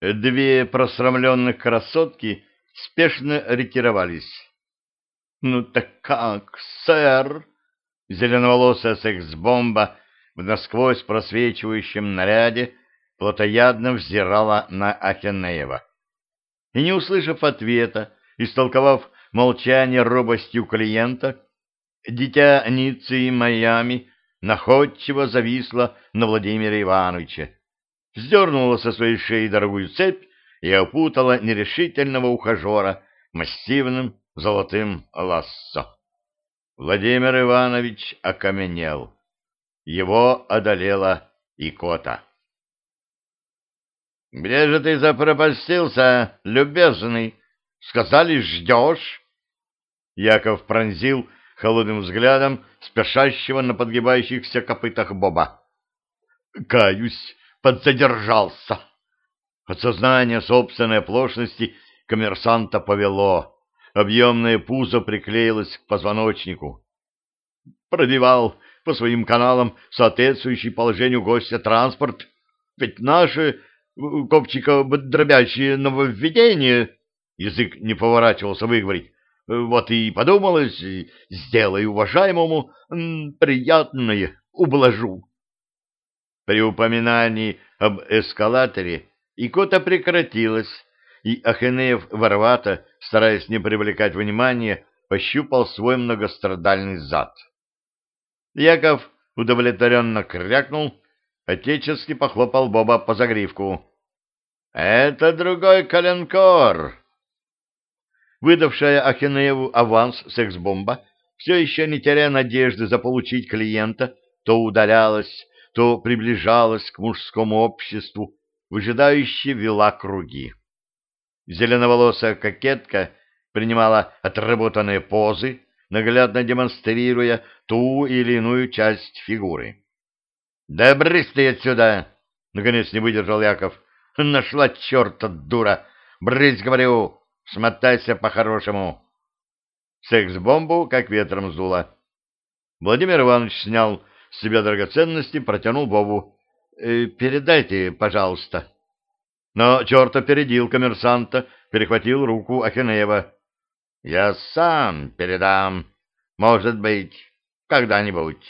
Две просрамленных красотки спешно ретировались. — Ну так как, сэр? Зеленоволосая секс-бомба в насквозь просвечивающем наряде плотоядно взирала на Ахенеева. И, не услышав ответа, истолковав молчание робостью клиента, дитя Ниццы и Майами находчиво зависла на Владимире Ивановиче, сдернула со своей шеи дорогую цепь и опутала нерешительного ухажера массивным золотым лассо. Владимир Иванович окаменел. Его одолела икота. — Где же ты запропастился, любезный? Сказали, ждешь? Яков пронзил холодным взглядом спешащего на подгибающихся копытах Боба. — Каюсь, подзадержался. От сознания собственной оплошности коммерсанта повело. Объемное пузо приклеилось к позвоночнику. Пробивал по своим каналам соответствующий положению гостя транспорт. Ведь наши э, копчико-дробящие нововведения, язык не поворачивался выговорить, вот и подумалось, сделай уважаемому приятное, ублажу. При упоминании об эскалаторе икота прекратилась, и Ахенеев воровато, стараясь не привлекать внимания, пощупал свой многострадальный зад. Яков удовлетворенно крякнул, отечески похлопал Боба по загривку. — Это другой коленкор! Выдавшая Ахенееву аванс секс-бомба, все еще не теряя надежды заполучить клиента, то удалялась, то приближалась к мужскому обществу, выжидающе вела круги. Зеленоволосая кокетка принимала отработанные позы, наглядно демонстрируя ту или иную часть фигуры. — Да брысь ты отсюда! — наконец не выдержал Яков. — Нашла черта дура! Брысь, говорю! Смотайся по-хорошему! Секс-бомбу как ветром сдуло. Владимир Иванович снял с себя драгоценности, протянул Бобу. «Э, «Передайте, пожалуйста». Но черт опередил коммерсанта, перехватил руку Ахенеева. «Я сам передам. Может быть, когда-нибудь».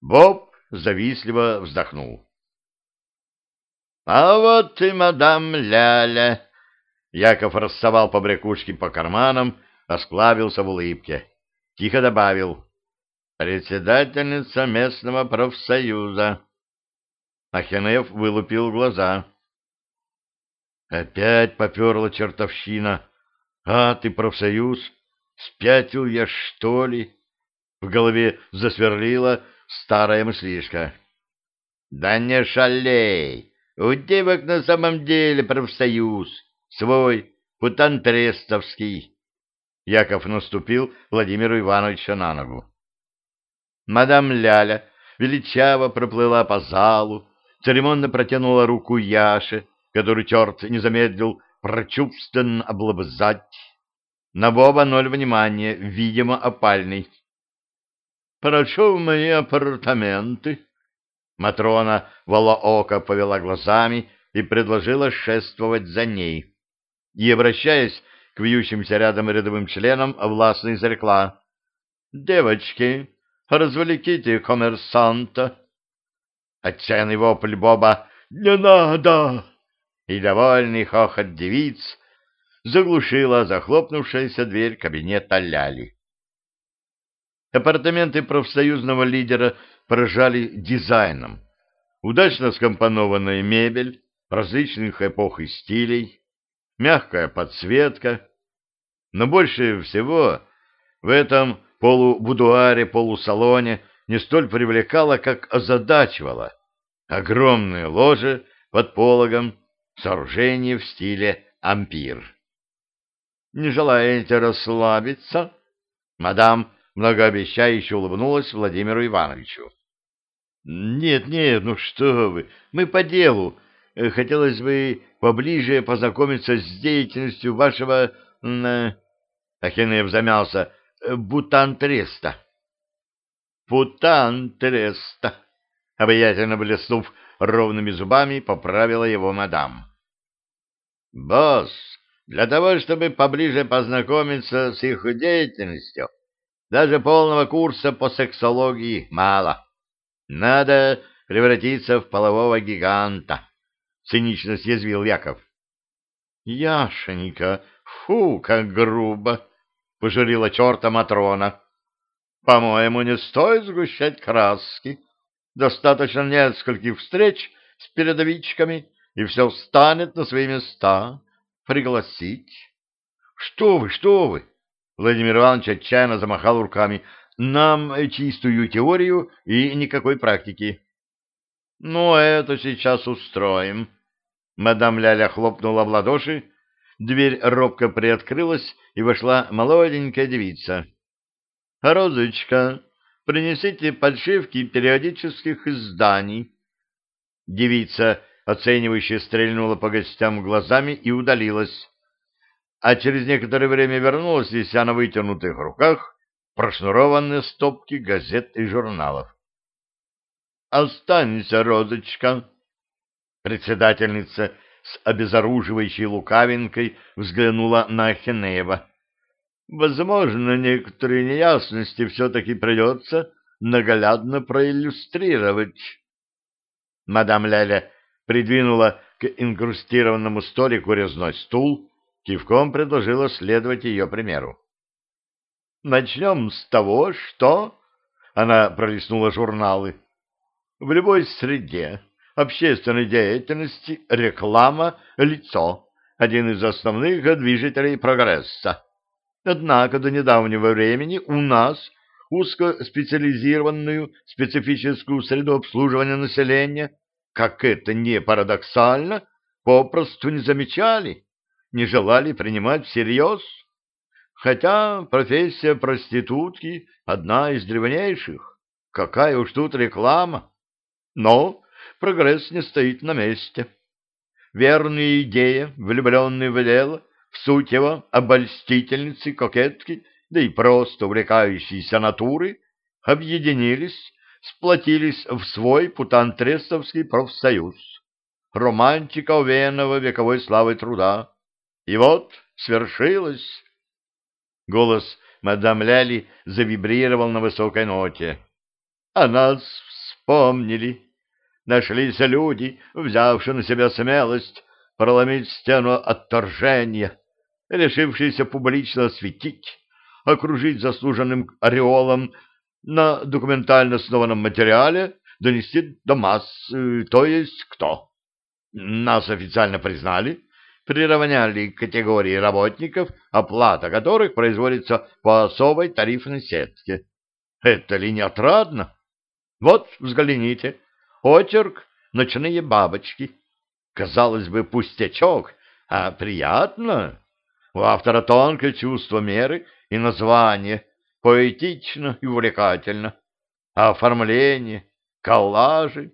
Боб завистливо вздохнул. «А вот и мадам Ляля!» Яков рассовал побрякушки по карманам, осклабился в улыбке. Тихо добавил. «Председательница местного профсоюза». Ахенеев вылупил глаза. Опять поперла чертовщина. А, ты профсоюз? Спятил я, что ли? В голове засверлила старая мыслишка. Да не шалей! У девок на самом деле профсоюз. Свой, путантрестовский. Яков наступил Владимиру Ивановичу на ногу. Мадам Ляля величаво проплыла по залу, церемонно протянула руку Яше, который черт не замедлил прочувственно облобызать. На Боба ноль внимания, видимо, опальный. «Прошу в мои апартаменты». Матрона волоока повела глазами и предложила шествовать за ней. И, обращаясь к вьющимся рядом рядовым членам, властно изрекла. «Девочки, развлеките коммерсанта». Отчаянный вопль Боба «Не надо!» и довольный хохот девиц заглушила захлопнувшаяся дверь кабинета Ляли. Апартаменты профсоюзного лидера поражали дизайном. Удачно скомпонованная мебель различных эпох и стилей, мягкая подсветка. Но больше всего в этом полубудуаре-полусалоне не столь привлекало, как озадачивало. Огромное ложе под пологом Сооружение в стиле ампир. «Не желаете расслабиться?» Мадам многообещающе улыбнулась Владимиру Ивановичу. «Нет, нет, ну что вы, мы по делу. Хотелось бы поближе познакомиться с деятельностью вашего...» Ахинеев замялся. «Бутан-треста». «Бутан-треста», обаятельно блеснув ровными зубами, поправила его мадам. Босс, для того, чтобы поближе познакомиться с их деятельностью, даже полного курса по сексологии мало. Надо превратиться в полового гиганта, — цинично съязвил Яков. — Яшенька, фу, как грубо! — пожурила черта Матрона. — По-моему, не стоит сгущать краски. Достаточно нескольких встреч с передовичками, и все встанет на свои места. Пригласить? — Что вы, что вы! Владимир Иванович отчаянно замахал руками. Нам чистую теорию и никакой практики. — Ну, это сейчас устроим. Мадам Ляля хлопнула в ладоши, дверь робко приоткрылась, и вошла молоденькая девица. — Розочка, принесите подшивки периодических изданий. Девица, оценивающе стрельнула по гостям глазами и удалилась а через некоторое время вернулась, неся на вытянутых руках прошнурованные стопки газет и журналов. «Останься, Розочка!» Председательница с обезоруживающей лукавинкой взглянула на Ахенеева. «Возможно, некоторые неясности все-таки придется наглядно проиллюстрировать». Мадам Ляля придвинула к инкрустированному столику резной стул, кивком предложила следовать ее примеру. «Начнем с того, что...» — она пролистнула журналы. «В любой среде общественной деятельности реклама — лицо, один из основных движителей прогресса. Однако до недавнего времени у нас узкоспециализированную специфическую среду обслуживания населения, как это не парадоксально, попросту не замечали» не желали принимать всерьез, хотя профессия проститутки одна из древнейших. Какая уж тут реклама! Но прогресс не стоит на месте. Верные идеи, влюбленные в дело, в суть его обольстительницы, кокетки, да и просто увлекающиеся натуры, объединились, сплотились в свой путантрестовский профсоюз, романтика увеянного вековой славой труда, и вот свершилось. Голос мадам Ляли завибрировал на высокой ноте. А нас вспомнили. Нашлись люди, взявшие на себя смелость проломить стену отторжения, решившиеся публично осветить, окружить заслуженным ореолом на документально основанном материале, донести до масс, то есть кто. Нас официально признали, приравняли к категории работников, оплата которых производится по особой тарифной сетке. Это ли не отрадно? Вот, взгляните, очерк «Ночные бабочки». Казалось бы, пустячок, а приятно. У автора тонкое чувство меры и название, поэтично и увлекательно. А оформление, коллажи.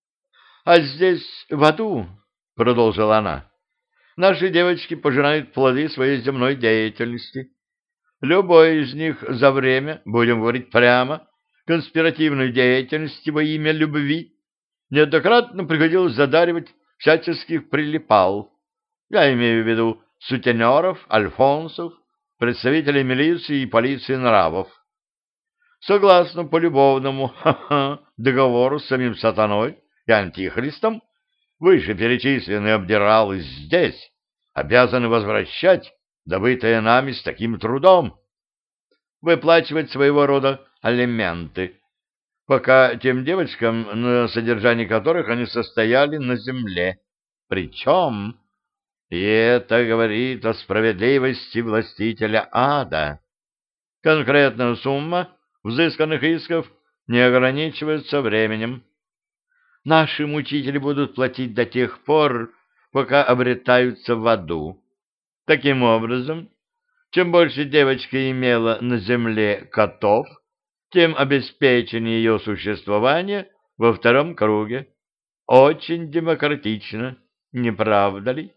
— А здесь, в аду, — продолжила она, наши девочки пожинают плоды своей земной деятельности. Любой из них за время, будем говорить прямо, конспиративной деятельности во имя любви неоднократно приходилось задаривать всяческих прилипал. Я имею в виду сутенеров, альфонсов, представителей милиции и полиции нравов. Согласно полюбовному договору с самим сатаной и антихристом, вышеперечисленные обдиралы здесь обязаны возвращать добытое нами с таким трудом, выплачивать своего рода алименты, пока тем девочкам, на содержании которых они состояли на земле. Причем, и это говорит о справедливости властителя ада. Конкретная сумма взысканных исков не ограничивается временем. Наши мучители будут платить до тех пор, пока обретаются в аду. Таким образом, чем больше девочка имела на земле котов, тем обеспечение ее существования во втором круге. Очень демократично, не правда ли?